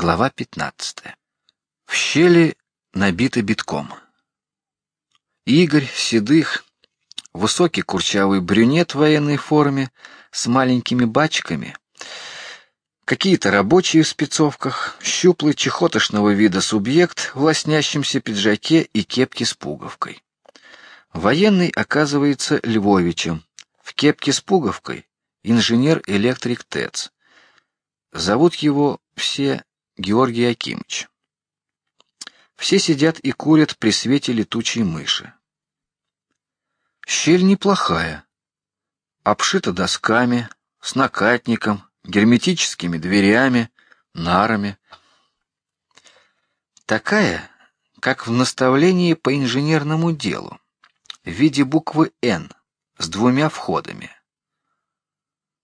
Глава 15. В щели набиты битком. Игорь Седых, высокий курчавый брюнет в военной форме с маленькими бачками, какие-то рабочие в спецовках, щуплый чехотошного вида субъект в лоснящемся пиджаке и кепке с пуговкой. Военный оказывается Львовичем, в кепке с пуговкой, инженер-электрик ТЭЦ. Зовут его все Георгий Акимович. Все сидят и курят при свете летучей мыши. Щель неплохая, обшита досками, с накатником, герметическими дверями, нарами. Такая, как в наставлении по инженерному делу, в виде буквы Н с двумя входами.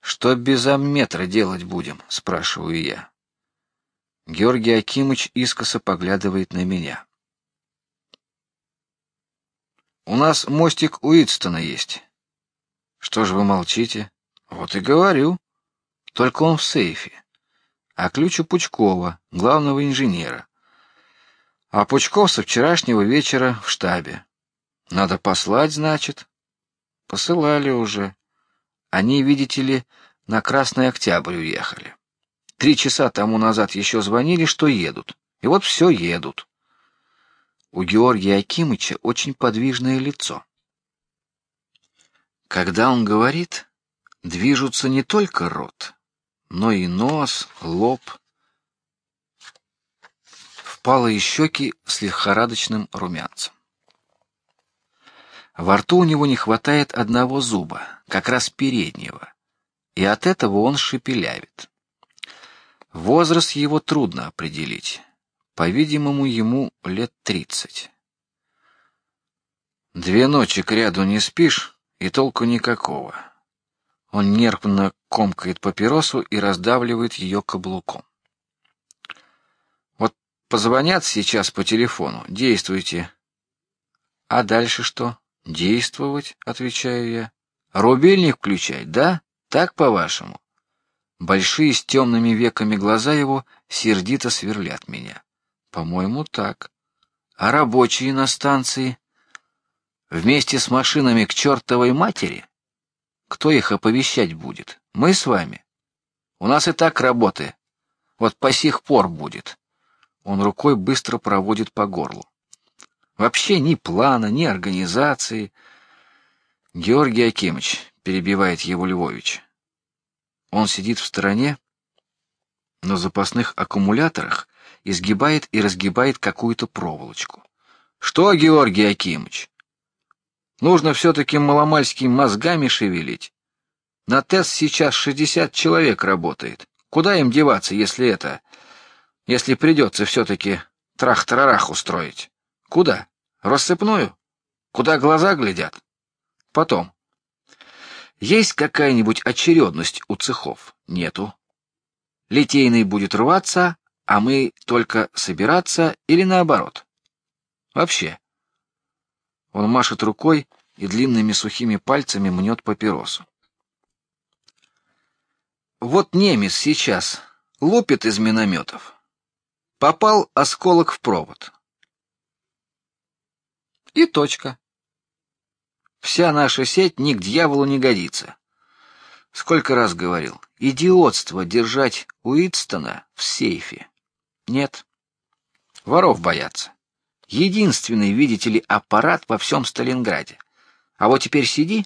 Что без амметра делать будем, спрашиваю я. Георгий Акимович искоса поглядывает на меня. У нас мостик Уитстона есть. Что же вы молчите? Вот и говорю. Только он в сейфе, а ключ у Пучкова, главного инженера. А Пучков со вчерашнего вечера в штабе. Надо послать, значит. Посылали уже. Они, видите ли, на Красный Октябрь уехали. Три часа тому назад еще звонили, что едут. И вот все едут. У Георгия Акимыча очень подвижное лицо. Когда он говорит, движутся не только рот, но и нос, лоб, впалые щеки с лихорадочным румянцем. Во рту у него не хватает одного зуба, как раз переднего, и от этого он шепелявит. Возраст его трудно определить. По-видимому, ему лет тридцать. Две ночи кряду не спишь, и толку никакого. Он нервно комкает папиросу и раздавливает ее каблуком. Вот позвонят сейчас по телефону, действуйте. А дальше что? Действовать, отвечаю я. Рубильник включать, да? Так по-вашему? Большие с темными веками глаза его сердито сверлят меня. По-моему, так. А рабочие на станции вместе с машинами к чертовой матери? Кто их оповещать будет? Мы с вами. У нас и так работы. Вот по сих пор будет. Он рукой быстро проводит по горлу. Вообще ни плана, ни организации. Георгий Акимович перебивает его Львович. Он сидит в стороне на запасных аккумуляторах, изгибает и разгибает какую-то проволочку. Что, Георгий Акимович? Нужно все-таки маломальски мозгами шевелить. На тест сейчас шестьдесят человек работает. Куда им деваться, если это, если придется все-таки трах-тарарах устроить? Куда? Рассыпную? Куда глаза глядят? Потом. Есть какая-нибудь очередность у цехов? Нету. Литейный будет рваться, а мы только собираться или наоборот? Вообще. Он машет рукой и длинными сухими пальцами мнет папиросу. Вот немец сейчас лупит из минометов. Попал осколок в провод. И точка. Вся наша сеть ни к дьяволу не годится. Сколько раз говорил, идиотство держать Уитстона в сейфе. Нет, воров боятся. Единственный, видите ли, аппарат во всем Сталинграде. А вот теперь сиди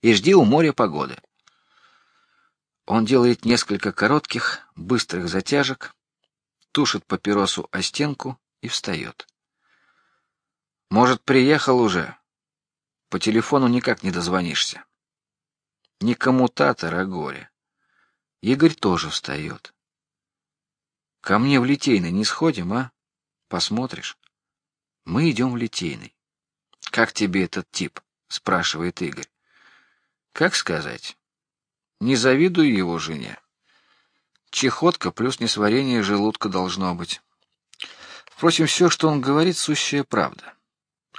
и жди у моря погоды. Он делает несколько коротких, быстрых затяжек, тушит папиросу о стенку и встает. Может, приехал уже? По телефону никак не дозвонишься. Не коммутатор, а горе. Игорь тоже встает. Ко мне в Литейный не сходим, а? Посмотришь. Мы идем в Литейный. Как тебе этот тип? спрашивает Игорь. Как сказать? Не завидую его жене. Чехотка плюс несварение желудка должно быть. Впрочем, все, что он говорит, сущая правда.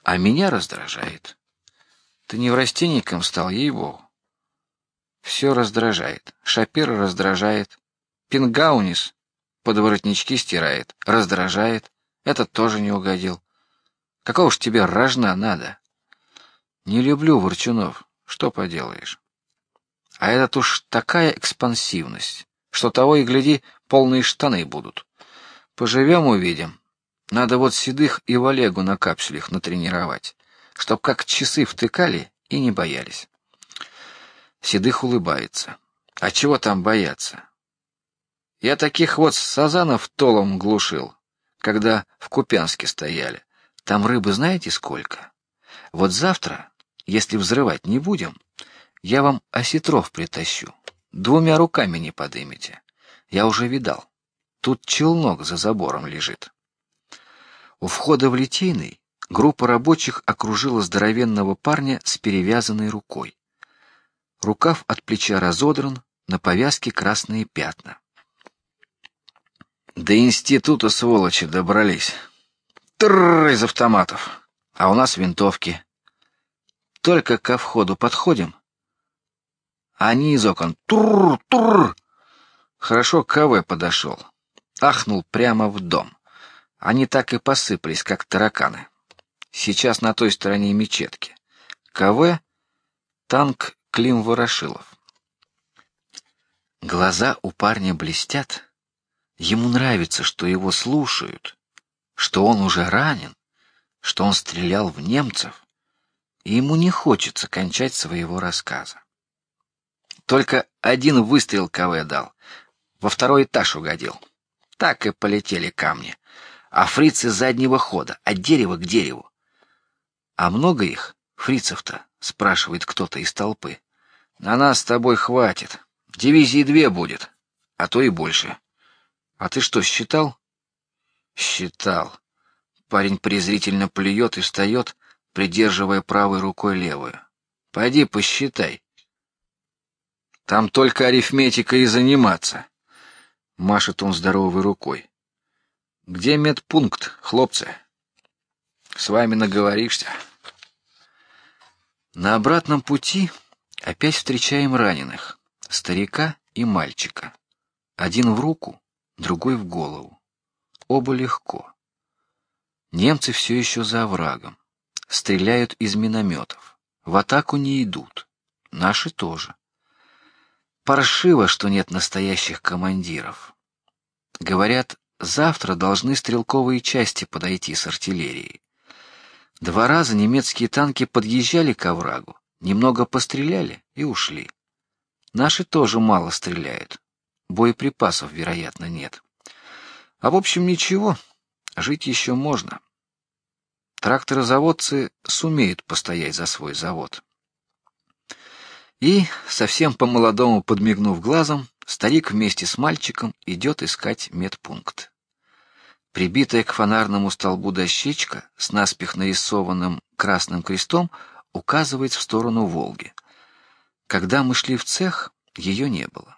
А меня раздражает. Ты не в растенником стал, ей-богу. Все раздражает. Шапира раздражает. Пингаунис подворотнички стирает, раздражает. Этот тоже не угодил. Какого ж тебе рожна надо? Не люблю ворчунов. Что поделаешь? А этот уж такая экспансивность, что того и гляди, полные штаны будут. Поживем увидим. Надо вот седых и Валегу на капсулях натренировать, чтоб как часы втыкали и не боялись. Седых улыбается. А чего там бояться? Я таких вот сазанов толом глушил, когда в Купянске стояли. Там рыбы знаете сколько? Вот завтра, если взрывать не будем, я вам осетров притащу. Двумя руками не подымете. Я уже видал. Тут челнок за забором лежит. У входа в Литейный группа рабочих окружила здоровенного парня с перевязанной рукой. Рукав от плеча разодран, на повязке красные пятна. До института сволочи добрались. Тррр из автоматов, а у нас винтовки. Только ко входу подходим, они из окон тур тур. Хорошо, КВ подошел, ахнул прямо в дом. Они так и посыпались, как тараканы. Сейчас на той стороне мечетки. КВ танк Клим Ворошилов. Глаза у парня блестят. Ему нравится, что его слушают, что он уже ранен, что он стрелял в немцев, и ему не хочется кончать своего рассказа. Только один выстрел КВ дал, во второй этаж угодил. Так и полетели камни, а фрицы заднего хода, от дерева к дереву. А много их, фрицев-то? спрашивает кто-то из толпы. На нас с тобой хватит, дивизии две будет, а то и больше. А ты что считал? Считал. Парень презрительно плюет и встает, придерживая правой рукой левую. Пойди посчитай. Там только арифметикой и заниматься. Машет он здоровой рукой. Где медпункт, хлопцы? С вами наговоришься. На обратном пути опять встречаем раненых, старика и мальчика. Один в руку, другой в голову. Оба легко. Немцы все еще за оврагом, стреляют из минометов, в атаку не идут. Наши тоже. Паршиво, что нет настоящих командиров. Говорят, завтра должны стрелковые части подойти с артиллерией. Два раза немецкие танки подъезжали к оврагу, немного постреляли и ушли. Наши тоже мало стреляют, боеприпасов, вероятно, нет. А в общем ничего, жить еще можно. Тракторозаводцы сумеют постоять за свой завод. И совсем по-молодому подмигнув глазом, старик вместе с мальчиком идет искать медпункт. Прибитая к фонарному столбу дощечка с наспех нарисованным красным крестом указывает в сторону Волги. Когда мы шли в цех, ее не было.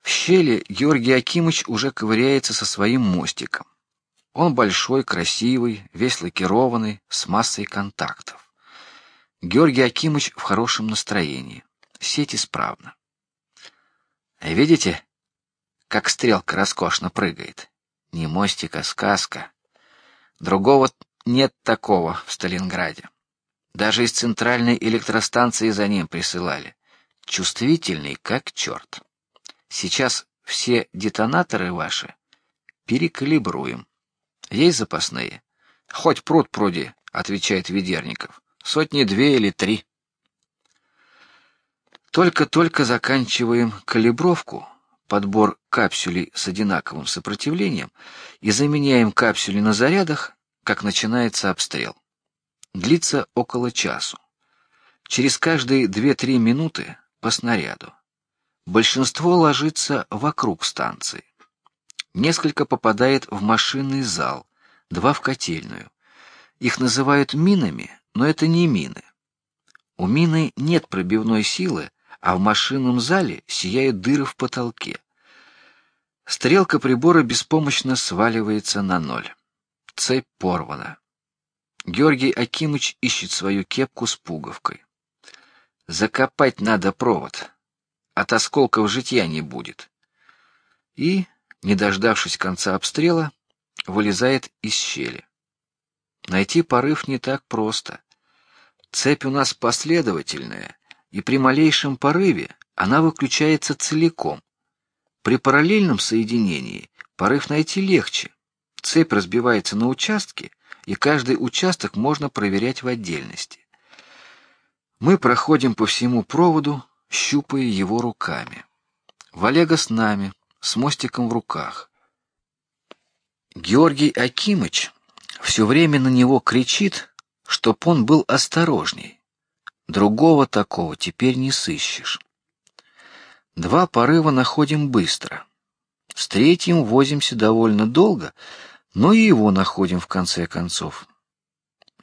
В щели Георгий Акимыч уже ковыряется со своим мостиком. Он большой, красивый, весь лакированный, с массой контактов. Георгий Акимович в хорошем настроении. Сеть исправна. Видите, как стрелка роскошно прыгает? Не мостик, а сказка. Другого нет такого в Сталинграде. Даже из центральной электростанции за ним присылали. Чувствительный как черт. Сейчас все детонаторы ваши перекалибруем. Есть запасные? Хоть пруд пруди, отвечает Ведерников. Сотни две или три. Только-только заканчиваем калибровку, подбор капсулей с одинаковым сопротивлением и заменяем капсули на зарядах, как начинается обстрел. Длится около часу. Через каждые две-три минуты по снаряду. Большинство ложится вокруг станции. Несколько попадает в машинный зал, два в котельную. Их называют минами, но это не мины. У мины нет пробивной силы, а в машинном зале сияют дыры в потолке. Стрелка прибора беспомощно сваливается на ноль. Цепь порвана. Георгий Акимыч ищет свою кепку с пуговкой. Закопать надо провод, от осколков житья не будет. И не дождавшись конца обстрела, вылезает из щели. Найти порыв не так просто. Цепь у нас последовательная, и при малейшем порыве она выключается целиком. При параллельном соединении порыв найти легче. Цепь разбивается на участки, и каждый участок можно проверять в отдельности. Мы проходим по всему проводу, щупая его руками. Валега с нами, с мостиком в руках. Георгий Акимыч все время на него кричит, чтоб он был осторожней. Другого такого теперь не сыщешь. Два порыва находим быстро. С третьим возимся довольно долго, но и его находим в конце концов.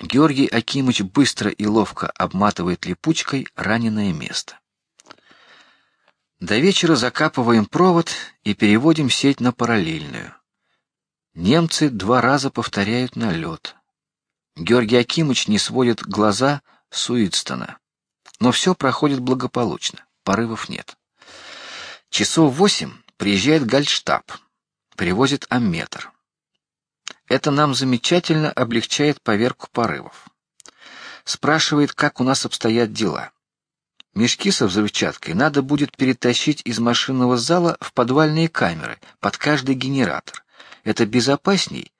Георгий Акимович быстро и ловко обматывает липучкой раненое место. До вечера закапываем провод и переводим сеть на параллельную. Немцы два раза повторяют налет. Георгий Акимович не сводит глаза с Уитстона, но все проходит благополучно, порывов нет. Часов восемь приезжает Гальштаб, привозит амметр. Это нам замечательно облегчает поверку порывов. Спрашивает, как у нас обстоят дела. Мешки со взрывчаткой надо будет перетащить из машинного зала в подвальные камеры под каждый генератор. Это безопасней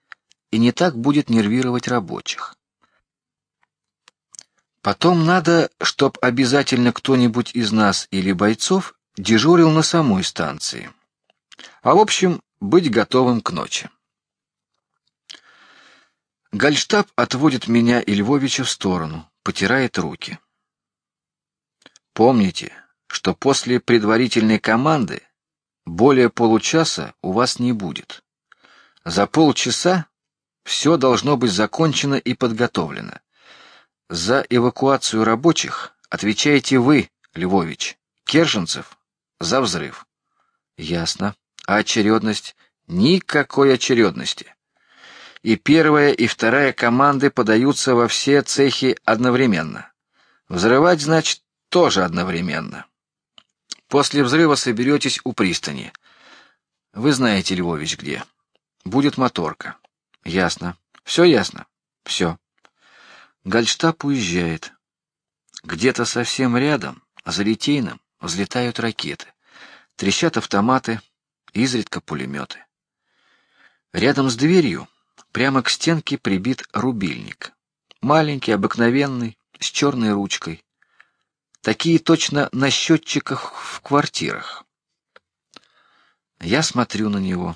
и не так будет нервировать рабочих. Потом надо, чтоб обязательно кто-нибудь из нас или бойцов дежурил на самой станции. А в общем, быть готовым к ночи. Гальштаб отводит меня и Львовича в сторону, потирает руки. Помните, что после предварительной команды более получаса у вас не будет. За полчаса все должно быть закончено и подготовлено. За эвакуацию рабочих отвечаете вы, Львович. Керженцев за взрыв. Ясно. А очередность? Никакой очередности. И первая, и вторая команды подаются во все цехи одновременно. Взрывать значит тоже одновременно. После взрыва соберетесь у пристани. Вы знаете, Львович, где. Будет моторка. Ясно. Все ясно. Все. Гальштаб уезжает. Где-то совсем рядом, за Литейным, взлетают ракеты, трещат автоматы, изредка пулеметы. Рядом с дверью, прямо к стенке прибит рубильник, маленький, обыкновенный, с черной ручкой. Такие точно на счетчиках в квартирах. Я смотрю на него.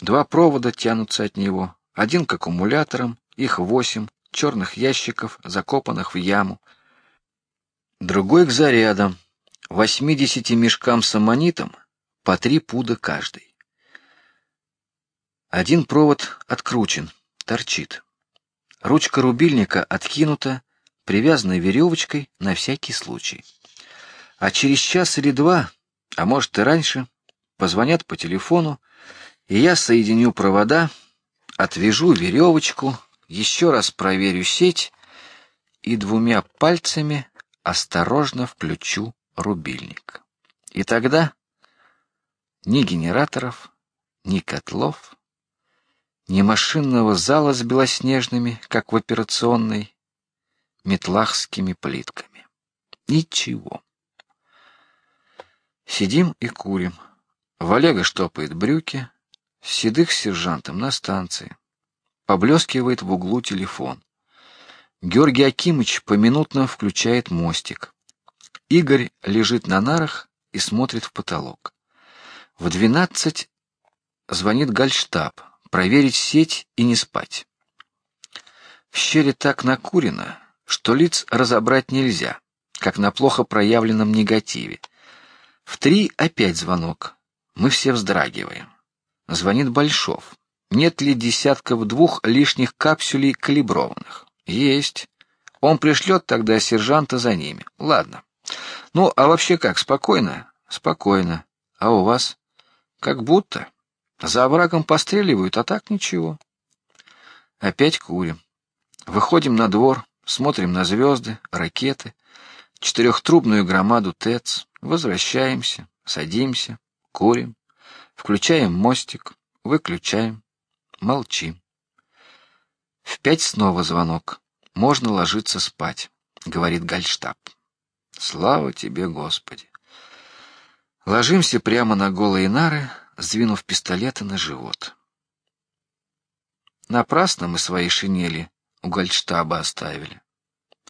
Два провода тянутся от него, один к аккумуляторам, их восемь черных ящиков, закопанных в яму, другой к зарядам, восьмидесяти мешкам с аммонитом по три пуда каждый. Один провод откручен, торчит. Ручка рубильника откинута, привязана веревочкой на всякий случай. А через час или два, а может и раньше, позвонят по телефону, и я соединю провода, отвяжу веревочку, еще раз проверю сеть и двумя пальцами осторожно включу рубильник. И тогда ни генераторов, ни котлов, ни машинного зала с белоснежными, как в операционной, метлахскими плитками. Ничего. Сидим и курим. Валега штопает брюки, седых сержантом на станции. Поблескивает в углу телефон. Георгий Акимыч поминутно включает мостик. Игорь лежит на нарах и смотрит в потолок. В двенадцать звонит Гальштаб проверить сеть и не спать. В щели так накурено, что лиц разобрать нельзя, как на плохо проявленном негативе. В три опять звонок. Мы все вздрагиваем. Звонит Большов. Нет ли десятков двух лишних капсулей калиброванных? Есть. Он пришлет тогда сержанта за ними. Ладно. Ну, а вообще как? Спокойно? Спокойно. А у вас? Как будто. За оврагом постреливают, а так ничего. Опять курим. Выходим на двор, смотрим на звезды, ракеты, четырехтрубную громаду ТЭЦ, возвращаемся, садимся, курим, Включаем мостик, выключаем, молчим. В пять снова звонок. Можно ложиться спать, говорит Гальштаб. Слава тебе, Господи. Ложимся прямо на голые нары, сдвинув пистолеты на живот. Напрасно мы свои шинели у Гальштаба оставили.